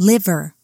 liver.